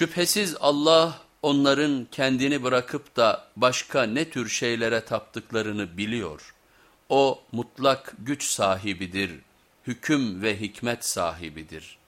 Şüphesiz Allah onların kendini bırakıp da başka ne tür şeylere taptıklarını biliyor. O mutlak güç sahibidir, hüküm ve hikmet sahibidir.''